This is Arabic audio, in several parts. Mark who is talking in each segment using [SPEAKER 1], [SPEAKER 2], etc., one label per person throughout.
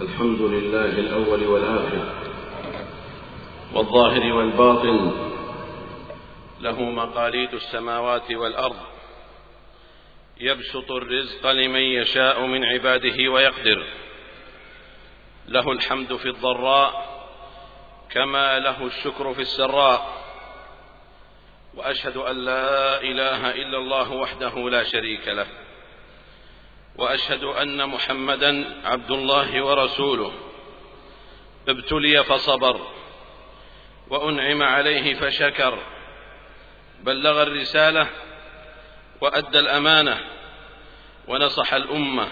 [SPEAKER 1] الحمد لله الأول والآخر والظاهر والباطن. له مقاليد السماوات والأرض. يبسط الرزق لمن يشاء من عباده ويقدر. له الحمد في الضراء كما له الشكر في السراء. وأشهد أن لا إله إلا الله وحده لا شريك له. وأشهد أن محمدا عبد الله ورسوله. ابتلي فصبر وأنعم عليه فشكر بلغ الرسالة وأدى الأمانة ونصح الأمة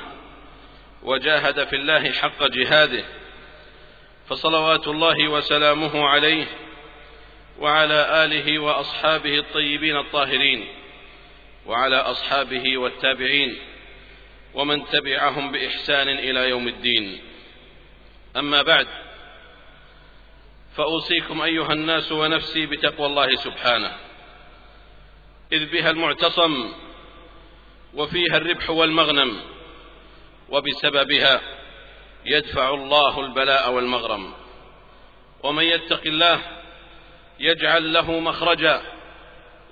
[SPEAKER 1] وجاهد في الله حق جهاده فصلوات الله وسلامه عليه وعلى آله وأصحابه الطيبين الطاهرين وعلى أصحابه والتابعين. ومن تبعهم بإحسان إلى يوم الدين. أما بعد فأوصيكم أيها الناس ونفسي بتقوى الله سبحانه. إذ بها المعتصم وفيها الربح والمغنم وبسببها يدفع الله البلاء والمغرم. ومن يتق الله يجعل له مخرجا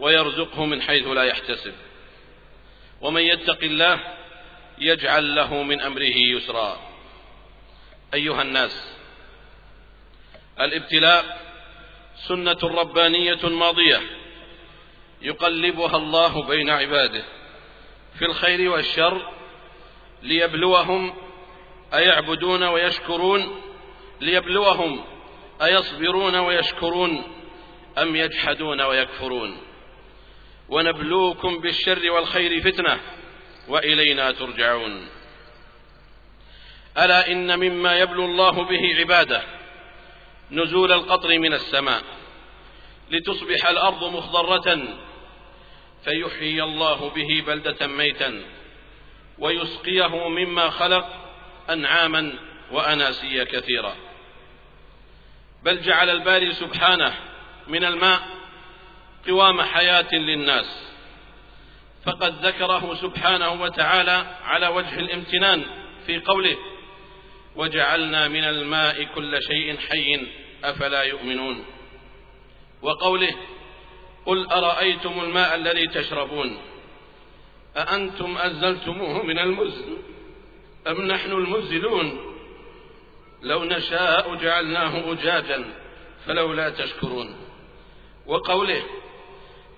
[SPEAKER 1] ويرزقه من حيث لا يحتسب. ومن يتق الله يجعل له من أمره يسرا. أيها الناس الابتلاء سنة ربانية ماضية يقلبها الله بين عباده في الخير والشر ليبلوهم أيعبدون ويشكرون ليبلوهم أيصبرون ويشكرون أم يجحدون ويكفرون. ونبلوكم بالشر والخير فتنة. وإلينا ترجعون. ألا إن مما يبلو الله به عباده نزول القطر من السماء لتصبح الأرض مخضرة فيحيي الله به بلدة ميتا ويسقيه مما خلق أنعاما وأناسيا كثيرا. بل جعل الباري سبحانه من الماء قوام حياة للناس. فقد ذكره سبحانه وتعالى على وجه الامتنان في قوله وجعلنا من الماء كل شيء حي أفلا يؤمنون وقوله قل أرأيتم الماء الذي تشربون؟ أأنتم انزلتموه من المزن أم نحن المنزلون لو نشاء جعلناه أجاجا فلولا تشكرون وقوله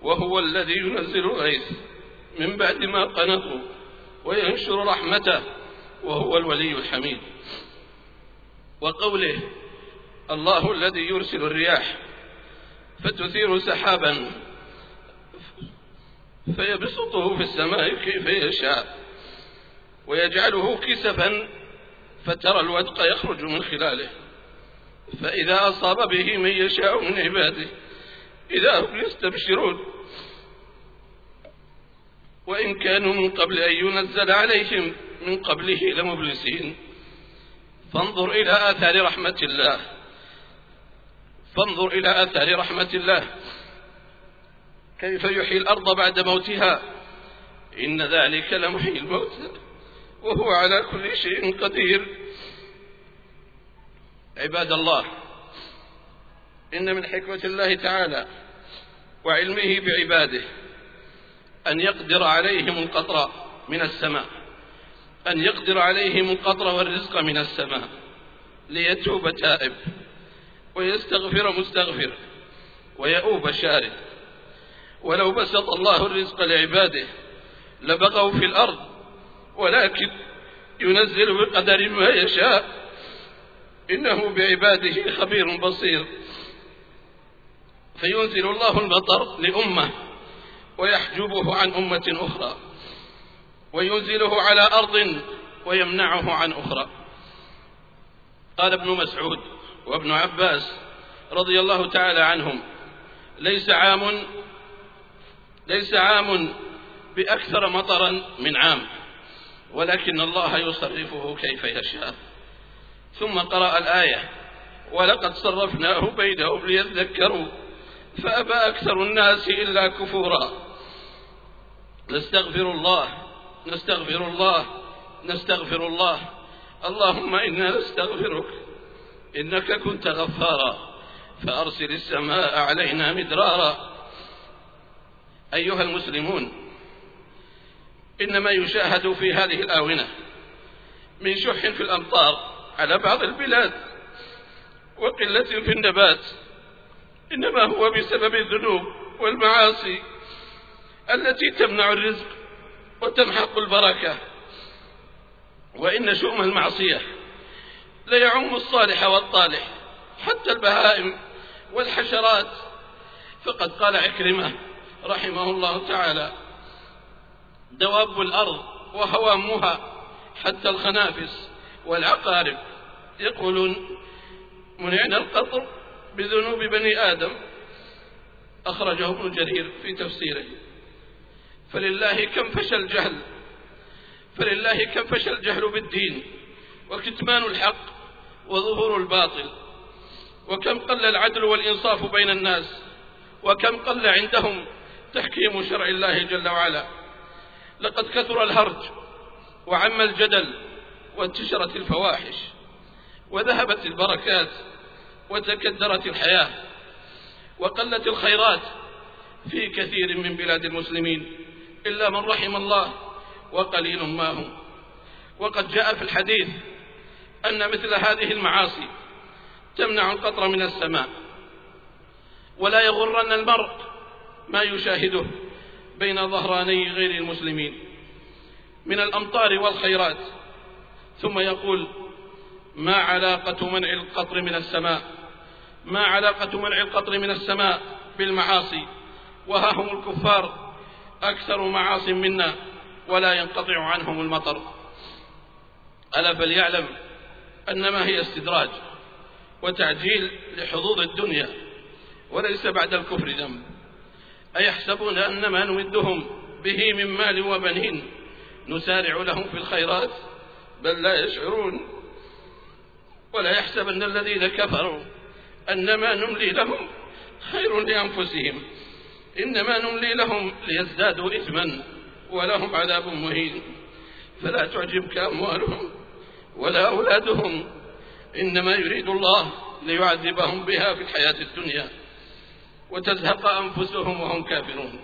[SPEAKER 1] وهو الذي ينزل الغيث من بعد ما قنطوا وينشر رحمته وهو الولي الحميد. وقوله الله الذي يرسل الرياح فتثير سحابا فيبسطه في السماء كيف يشاء ويجعله كسفا فترى الودق يخرج من خلاله. فإذا أصاب به من يشاء من عباده إذا هم يستبشرون وإن كانوا من قبل أن ينزل عليهم من قبله لمبلسين. فانظر إلى آثار رحمة الله. فانظر إلى آثار رحمة الله. كيف يحيي الأرض بعد موتها؟ إن ذلك لمحيي الموتى. وهو على كل شيء قدير. عباد الله إن من حكمة الله تعالى وعلمه بعباده أن يقدر عليهم القطر من السماء. أن يقدر عليهم القطر والرزق من السماء. ليتوب تائب ويستغفر مستغفر ويؤوب شارد. ولو بسط الله الرزق لعباده لبقوا في الأرض ولكن ينزل بقدر ما يشاء. إنه بعباده خبير بصير. فينزل الله المطر لأمة. ويحجبه عن أمة أخرى وينزله على أرض ويمنعه عن أخرى. قال ابن مسعود وابن عباس رضي الله تعالى عنهم ليس عام ليس عام بأكثر مطرا من عام ولكن الله يصرفه كيف يشاء. ثم قرأ الآية ولقد صرفناه بينهم ليذكروا فأبى أكثر الناس إلا كفورا. نستغفر الله نستغفر الله نستغفر الله. اللهم إنا نستغفرك. إنك كنت غفارا. فأرسل السماء علينا مدرارا. أيها المسلمون إن ما يشاهد في هذه الآونة من شح في الأمطار على بعض البلاد وقلة في النبات إنما هو بسبب الذنوب والمعاصي التي تمنع الرزق وتمحق البركة. وإن شؤم المعصية ليعم الصالح والطالح حتى البهائم والحشرات. فقد قال عكرمة رحمه الله تعالى دواب الأرض وهوامها حتى الخنافس والعقارب. يقولون منعنا القطر بذنوب بني آدم أخرجه ابن جرير في تفسيره. فلله كم فشى الجهل فلله كم فشى الجهل بالدين وكتمان الحق وظهور الباطل وكم قل العدل والإنصاف بين الناس وكم قل عندهم تحكيم شرع الله جل وعلا. لقد كثر الهرج وعم الجدل وانتشرت الفواحش وذهبت البركات وتكدرت الحياة وقلت الخيرات في كثير من بلاد المسلمين إلا من رحم الله وقليل ما هم. وقد جاء في الحديث أن مثل هذه المعاصي تمنع القطر من السماء ولا يغرن المرء ما يشاهده بين ظهراني غير المسلمين من الأمطار والخيرات. ثم يقول ما علاقة منع القطر من السماء ما علاقة منع القطر من السماء بالمعاصي وها هم الكفار أكثر معاص منا ولا ينقطع عنهم المطر. ألا فليعلم أنما هي استدراج وتعجيل لحظوظ الدنيا وليس بعد الكفر ذنب. أيحسبون أن ما نمدهم به من مال وبنين نسارع لهم في الخيرات؟ بل لا يشعرون. ولا يحسبن الذين كفروا أنما نملي لهم خير لأنفسهم. إنما نملي لهم ليزدادوا إثما ولهم عذاب مهين. فلا تعجبك أموالهم ولا أولادهم. إنما يريد الله ليعذبهم بها في الحياة الدنيا وتزهق أنفسهم وهم كافرون.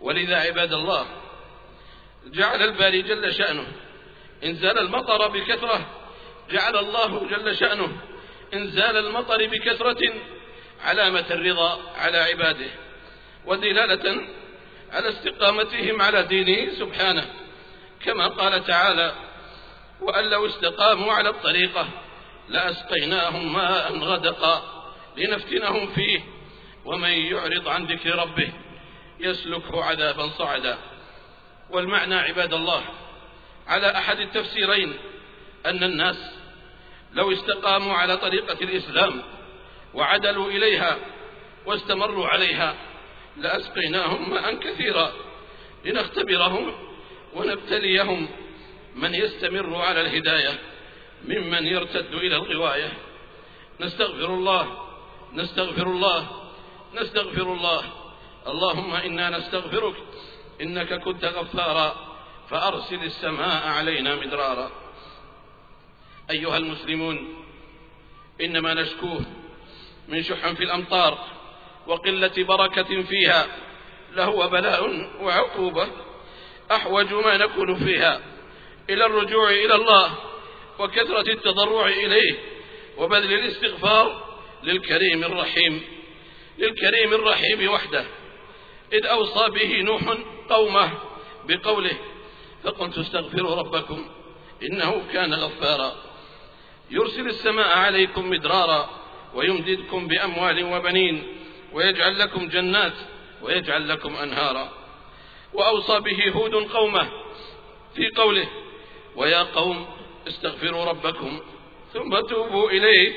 [SPEAKER 1] ولذا عباد الله جعل الباري جل شأنه. إنزال المطر بكثرة جعل الله جل شأنه إنزال المطر بكثرة علامة الرضا على عباده ودلالة على استقامتهم على دينه سبحانه كما قال تعالى وأن لو استقاموا على الطريقة لأسقيناهم ماء غدقا لنفتنهم فيه ومن يعرض عن ذكر ربه يسلكه عذابا صعدا. والمعنى عباد الله على أحد التفسيرين أن الناس لو استقاموا على طريقة الإسلام وعدلوا إليها واستمروا عليها لأسقيناهم ماء كثيرا لنختبرهم ونبتليهم من يستمر على الهداية ممن يرتد إلى الغواية. نستغفر الله نستغفر الله نستغفر الله. اللهم إنا نستغفرك إنك كنت غفارا. فأرسل السماء علينا مدرارا. أيها المسلمون إنما نشكوه من شح في الأمطار وقلة بركة فيها لهو بلاء وعقوبة أحوج ما نكون فيها إلى الرجوع إلى الله وكثرة التضرع إليه وبذل الاستغفار للكريم الرحيم للكريم الرحيم وحده. إذ أوصى به نوح قومه بقوله فقلت استغفروا ربكم إنه كان غفارا. يرسل السماء عليكم مدرارا ويمددكم بأموال وبنين ويجعل لكم جنات ويجعل لكم أنهارا. وأوصى به هود قومه في قوله ويا قوم استغفروا ربكم ثم توبوا إليه.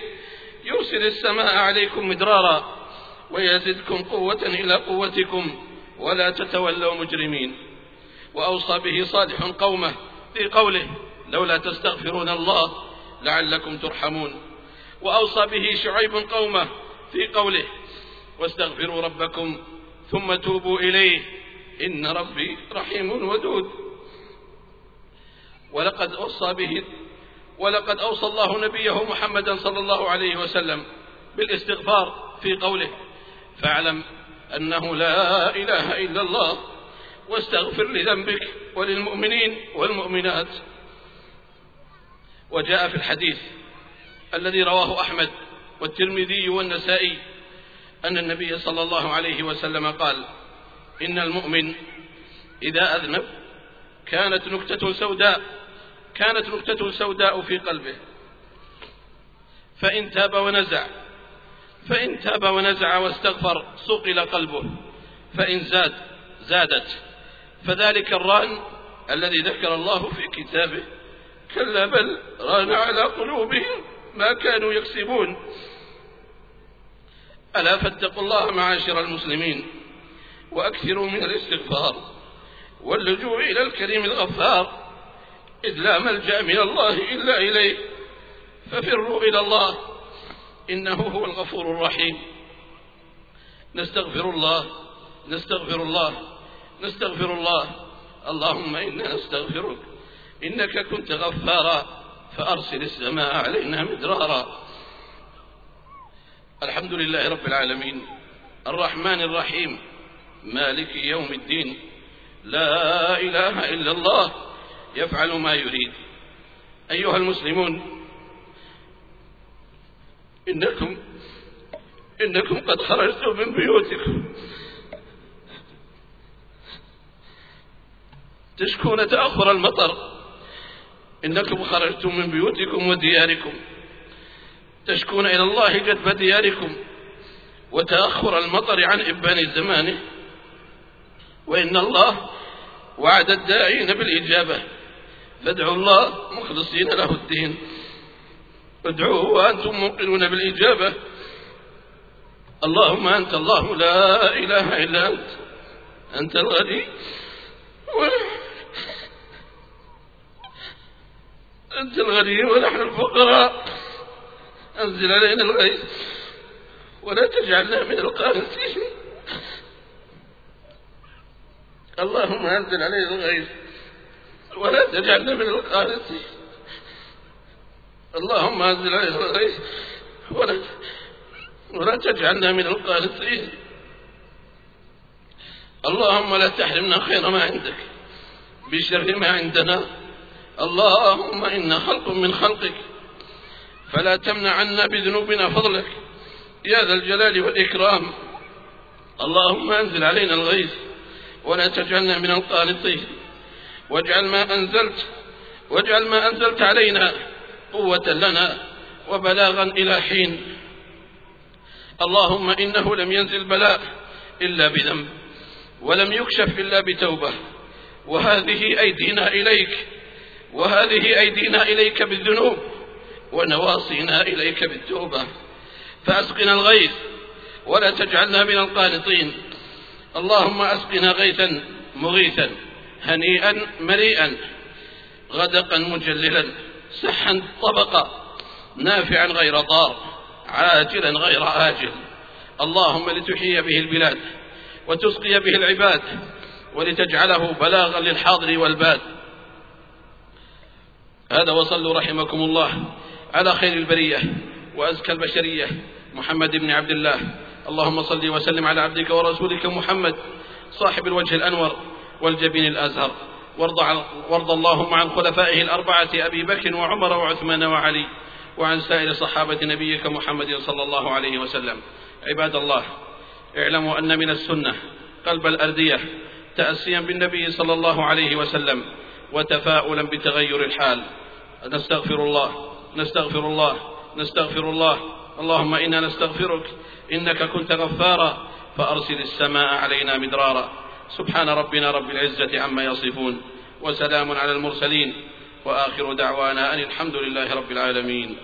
[SPEAKER 1] يرسل السماء عليكم مدرارا ويزدكم قوة إلى قوتكم ولا تتولوا مجرمين. وأوصى به صالح قومه في قوله لولا تستغفرون الله لعلكم ترحمون. وأوصى به شعيب قومه في قوله واستغفروا ربكم ثم توبوا إليه. إن ربي رحيم ودود. ولقد أوصى به ولقد أوصى الله نبيه محمدا صلى الله عليه وسلم بالاستغفار في قوله فاعلم أنه لا إله إلا الله واستغفر لذنبك وللمؤمنين والمؤمنات. وجاء في الحديث الذي رواه أحمد والترمذي والنسائي أن النبي صلى الله عليه وسلم قال إن المؤمن إذا أذنب كانت نكتة سوداء كانت نكتة سوداء في قلبه. فإن تاب ونزع فإن تاب ونزع واستغفر صقل قلبه فإن زاد زادت. فذلك الران الذي ذكر الله في كتابه كلا بل ران على قلوبهم ما كانوا يكسبون. ألا فاتقوا الله معاشر المسلمين وأكثروا من الاستغفار واللجوء إلى الكريم الغفار. إذ لا ملجأ من الله إلا إليه. ففروا إلى الله. إنه هو الغفور الرحيم. نستغفر الله نستغفر الله نستغفر الله. اللهم إنا نستغفرك. إنك كنت غفارا فأرسل السماء علينا مدرارا. الحمد لله رب العالمين. الرحمن الرحيم. مالك يوم الدين. لا إله إلا الله. يفعل ما يريد. أيها المسلمون إنكم إنكم قد خرجتم من بيوتكم. تشكون تأخر المطر. إنكم خرجتم من بيوتكم ودياركم تشكون إلى الله جدب دياركم وتأخر المطر عن إبان زمانه. وإن الله وعد الداعين بالإجابة فادعوا الله مخلصين له الدين. ادعوه وأنتم موقنون بالإجابة. اللهم أنت الله لا إله إلا أنت أنت الغني. أنت الغني ونحن الفقراء. أنزل علينا الغيث ولا تجعلنا من القانتين. اللهم أنزل علينا الغيث ولا تجعلنا من القانتين. اللهم أنزل علينا الغيث ولا ولا تجعلنا من القانتين. اللهم لا تحرمنا خير ما عندك بشر ما عندنا. اللهم إنا خلق من خلقك فلا تمنع عنا بذنوبنا فضلك. يا ذا الجلال والإكرام اللهم أنزل علينا الغيث ولا تجعلنا من القانطين. واجعل ما أنزلت واجعل ما أنزلت علينا قوة لنا وبلاغا إلى حين. اللهم إنه لم ينزل بلاء إلا بذنب ولم يكشف إلا بتوبة. وهذه أيدينا إليك وهذه أيدينا إليك بالذنوب ونواصينا إليك بالتوبة. فأسقنا الغيث ولا تجعلنا من القانطين. اللهم أسقنا غيثا مغيثا هنيئا مريئا غدقا مجللا سحا طبقا نافعا غير ضار عاجلا غير آجل. اللهم لتحيي به البلاد وتسقي به العباد ولتجعله بلاغا للحاضر والباد. هذا وصلوا رحمكم الله على خير البرية وأزكى البشرية. محمد بن عبد الله. اللهم صل وسلم على عبدك ورسولك محمد صاحب الوجه الأنور والجبين الأزهر. وارض, وارض اللهم عن خلفائه الأربعة أبي بكر وعمر وعثمان وعلي وعن سائر صحابة نبيك محمد صلى الله عليه وسلم. عباد الله اعلموا أن من السنة قلب الأردية تأسيا بالنبي صلى الله عليه وسلم وتفاؤلا بتغير الحال. نستغفر الله نستغفر الله نستغفر الله. اللهم إنا نستغفرك إنك كنت غفارا. فأرسل السماء علينا مدرارا. سبحان ربنا رب العزة عما يصفون وسلام على المرسلين. وآخر دعوانا أن الحمد لله رب العالمين.